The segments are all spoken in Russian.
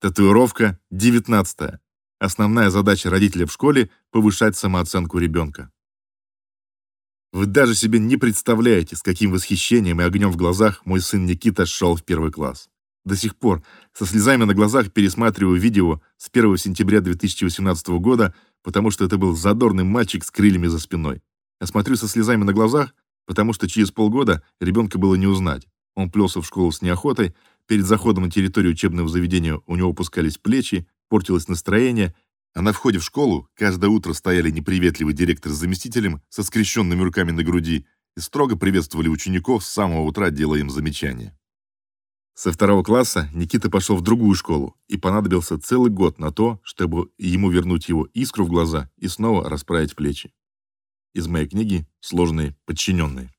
Татуировка 19. Основная задача родителя в школе повышать самооценку ребенка. Вы даже себе не представляете, с каким восхищением и огнем в глазах мой сын Никита шел в первый класс. До сих пор со слезами на глазах пересматриваю видео с 1 сентября 2018 года, потому что это был задорный мальчик с крыльями за спиной. Я смотрю со слезами на глазах, потому что через полгода ребенка было не узнать. Он плелся в школу с неохотой, перед заходом на территорию учебного заведения у него опускались плечи, портилось настроение, а на входе в школу каждое утро стояли неприветливый директор с заместителем со скрещенными руками на груди и строго приветствовали учеников с самого утра, делая им замечания. Со второго класса Никита пошел в другую школу, и понадобился целый год на то, чтобы ему вернуть его искру в глаза и снова расправить плечи. Из моей книги «Сложные подчиненные».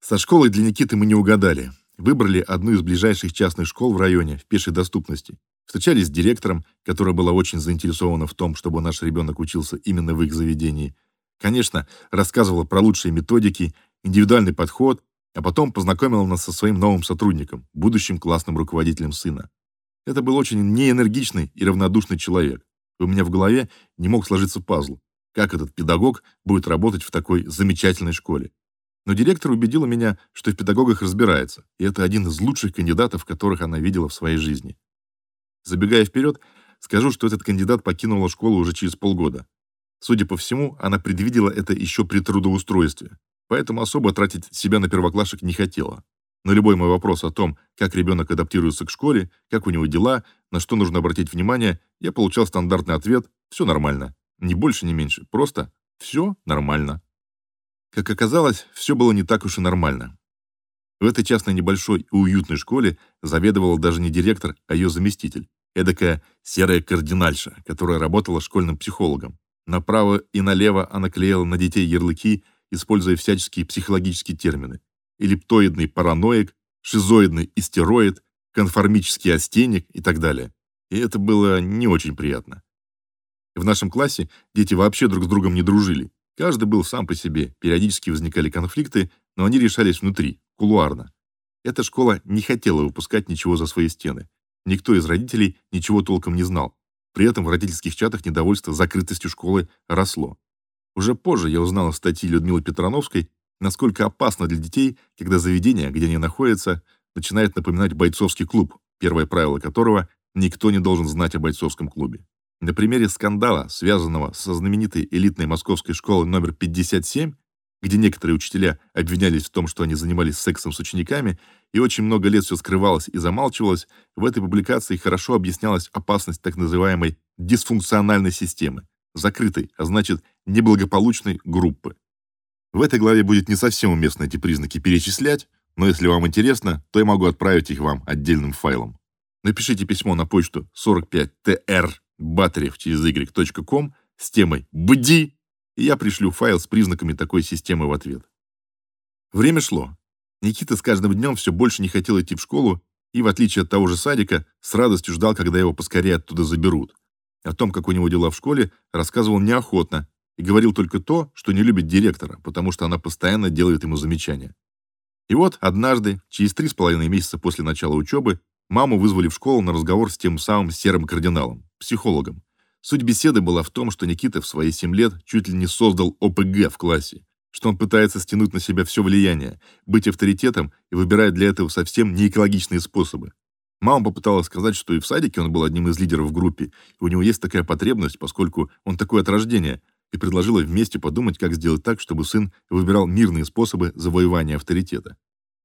Со школой для Никиты мы не угадали. Выбрали одну из ближайших частных школ в районе в пешей доступности. Встречались с директором, которая была очень заинтересована в том, чтобы наш ребенок учился именно в их заведении. Конечно, рассказывала про лучшие методики, индивидуальный подход, а потом познакомила нас со своим новым сотрудником, будущим классным руководителем сына. Это был очень неэнергичный и равнодушный человек. У меня в голове не мог сложиться пазл, как этот педагог будет работать в такой замечательной школе. Но директор убедила меня, что в педагогах разбирается, и это один из лучших кандидатов, которых она видела в своей жизни. Забегая вперед, скажу, что этот кандидат покинула школу уже через полгода. Судя по всему, она предвидела это еще при трудоустройстве, поэтому особо тратить себя на первоклашек не хотела. На любой мой вопрос о том, как ребенок адаптируется к школе, как у него дела, на что нужно обратить внимание, я получал стандартный ответ «все нормально». Ни больше, ни меньше. Просто «все нормально». Как оказалось, все было не так уж и нормально. В этой частной небольшой и уютной школе заведовала даже не директор, а ее заместитель эдакая серая кардинальша, которая работала школьным психологом. Направо и налево она клеила на детей ярлыки, используя всяческие психологические термины. Эллиптоидный параноик, шизоидный истероид, конформический астеник и так далее. И это было не очень приятно. В нашем классе дети вообще друг с другом не дружили. Каждый был сам по себе, периодически возникали конфликты, но они решались внутри, кулуарно. Эта школа не хотела выпускать ничего за свои стены. Никто из родителей ничего толком не знал. При этом в родительских чатах недовольство закрытостью школы росло. Уже позже я узнал в статье Людмилы Петрановской, насколько опасно для детей, когда заведение, где они находятся, начинает напоминать бойцовский клуб, первое правило которого никто не должен знать о бойцовском клубе. На примере скандала, связанного со знаменитой элитной московской школой номер 57, где некоторые учителя обвинялись в том, что они занимались сексом с учениками, и очень много лет все скрывалось и замалчивалось, в этой публикации хорошо объяснялась опасность так называемой дисфункциональной системы, закрытой, а значит, неблагополучной группы. В этой главе будет не совсем уместно эти признаки перечислять, но если вам интересно, то я могу отправить их вам отдельным файлом. Напишите письмо на почту 45tr батарев через y.com с темой «Бди» и я пришлю файл с признаками такой системы в ответ. Время шло. Никита с каждым днем все больше не хотел идти в школу и, в отличие от того же садика, с радостью ждал, когда его поскорее оттуда заберут. О том, как у него дела в школе, рассказывал неохотно и говорил только то, что не любит директора, потому что она постоянно делает ему замечания. И вот однажды, через три с половиной месяца после начала учебы, маму вызвали в школу на разговор с тем самым серым кардиналом, психологом. Суть беседы была в том, что Никита в свои 7 лет чуть ли не создал ОПГ в классе, что он пытается стянуть на себя все влияние, быть авторитетом и выбирает для этого совсем неэкологичные способы. Мама попыталась сказать, что и в садике он был одним из лидеров в группе, и у него есть такая потребность, поскольку он такой от рождения, и предложила вместе подумать, как сделать так, чтобы сын выбирал мирные способы завоевания авторитета.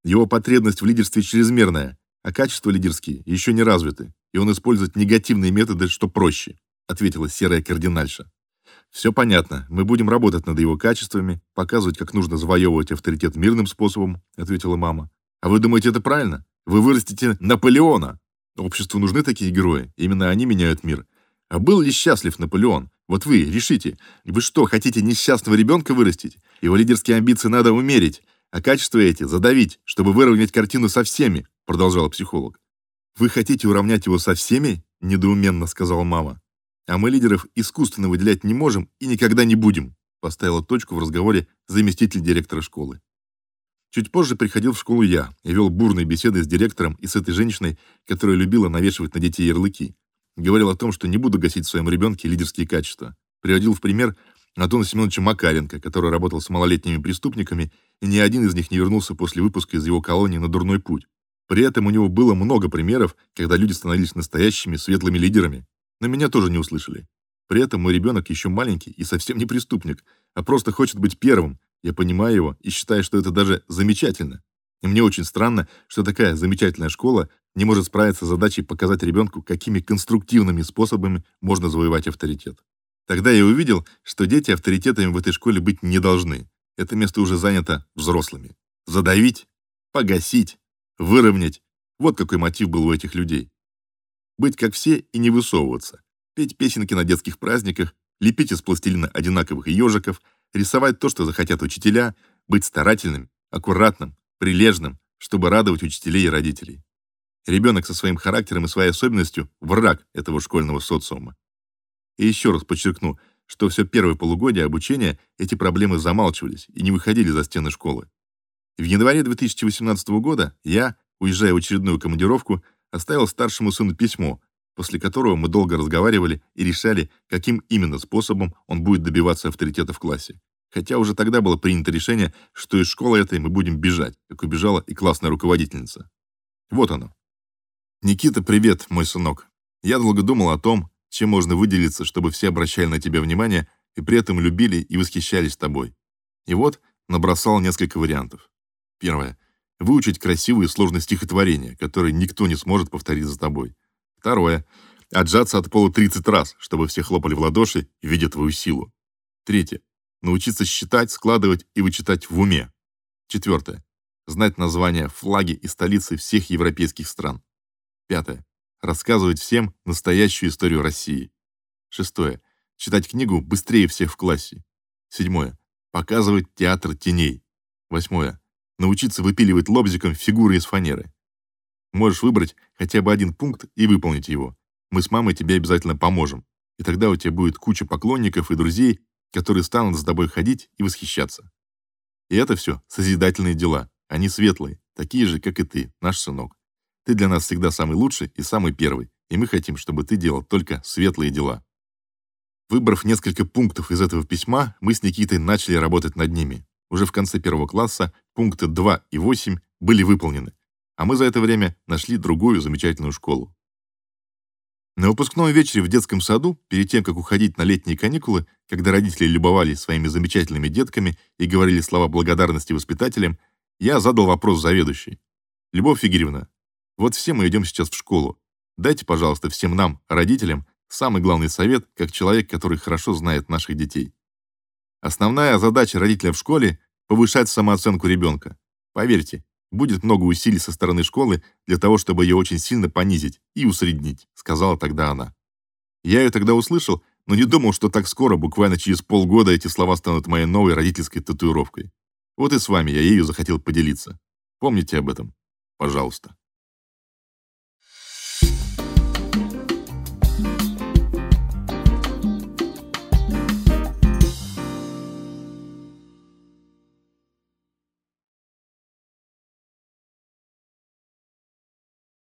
Его потребность в лидерстве чрезмерная, а качества лидерские еще не развиты, и он использует негативные методы, что проще ответила серая кардинальша. «Все понятно. Мы будем работать над его качествами, показывать, как нужно завоевывать авторитет мирным способом», ответила мама. «А вы думаете, это правильно? Вы вырастите Наполеона. Обществу нужны такие герои. Именно они меняют мир. А был ли счастлив Наполеон? Вот вы решите. Вы что, хотите несчастного ребенка вырастить? Его лидерские амбиции надо умерить, а качества эти задавить, чтобы выровнять картину со всеми, продолжала психолог. Вы хотите уравнять его со всеми? недоуменно сказала мама. А мы лидеров искусственно выделять не можем и никогда не будем, поставила точку в разговоре заместитель директора школы. Чуть позже приходил в школу я и вел бурные беседы с директором и с этой женщиной, которая любила навешивать на детей ярлыки. Говорил о том, что не буду гасить в своем ребенке лидерские качества. Приводил в пример Антона Семеновича Макаренко, который работал с малолетними преступниками, и ни один из них не вернулся после выпуска из его колонии на дурной путь. При этом у него было много примеров, когда люди становились настоящими светлыми лидерами. Но меня тоже не услышали. При этом мой ребенок еще маленький и совсем не преступник, а просто хочет быть первым. Я понимаю его и считаю, что это даже замечательно. И мне очень странно, что такая замечательная школа не может справиться с задачей показать ребенку, какими конструктивными способами можно завоевать авторитет. Тогда я увидел, что дети авторитетами в этой школе быть не должны. Это место уже занято взрослыми. Задавить, погасить, выровнять. Вот какой мотив был у этих людей. Быть как все и не высовываться. Петь песенки на детских праздниках, лепить из пластилина одинаковых ежиков, рисовать то, что захотят учителя, быть старательным, аккуратным, прилежным, чтобы радовать учителей и родителей. Ребенок со своим характером и своей особенностью враг этого школьного социума. И еще раз подчеркну, что все первое полугодие обучения эти проблемы замалчивались и не выходили за стены школы. В январе 2018 года я, уезжая в очередную командировку, оставил старшему сыну письмо, после которого мы долго разговаривали и решали, каким именно способом он будет добиваться авторитета в классе. Хотя уже тогда было принято решение, что из школы этой мы будем бежать, как убежала и классная руководительница. Вот оно. Никита, привет, мой сынок. Я долго думал о том, чем можно выделиться, чтобы все обращали на тебя внимание и при этом любили и восхищались тобой. И вот набросал несколько вариантов. Первое. Выучить красивые и сложные стихотворения, которые никто не сможет повторить за тобой. Второе. Отжаться от пола 30 раз, чтобы все хлопали в ладоши, видя твою силу. Третье. Научиться считать, складывать и вычитать в уме. Четвертое. Знать названия, флаги и столицы всех европейских стран. Пятое рассказывать всем настоящую историю России. Шестое. Читать книгу быстрее всех в классе. Седьмое. Показывать театр теней. Восьмое. Научиться выпиливать лобзиком фигуры из фанеры. Можешь выбрать хотя бы один пункт и выполнить его. Мы с мамой тебе обязательно поможем. И тогда у тебя будет куча поклонников и друзей, которые станут за тобой ходить и восхищаться. И это все созидательные дела. Они светлые, такие же, как и ты, наш сынок. Ты для нас всегда самый лучший и самый первый, и мы хотим, чтобы ты делал только светлые дела. Выбрав несколько пунктов из этого письма, мы с Никитой начали работать над ними. Уже в конце первого класса пункты 2 и 8 были выполнены, а мы за это время нашли другую замечательную школу. На выпускном вечере в детском саду, перед тем, как уходить на летние каникулы, когда родители любовались своими замечательными детками и говорили слова благодарности воспитателям, я задал вопрос заведующей. «Любовь Игоревна, вот все мы идем сейчас в школу. Дайте, пожалуйста, всем нам, родителям, самый главный совет, как человек, который хорошо знает наших детей. Основная задача родителя в школе – повышать самооценку ребенка. Поверьте, будет много усилий со стороны школы для того, чтобы ее очень сильно понизить и усреднить, сказала тогда она. Я ее тогда услышал, но не думал, что так скоро, буквально через полгода, эти слова станут моей новой родительской татуировкой. Вот и с вами я ею захотел поделиться. Помните об этом, пожалуйста.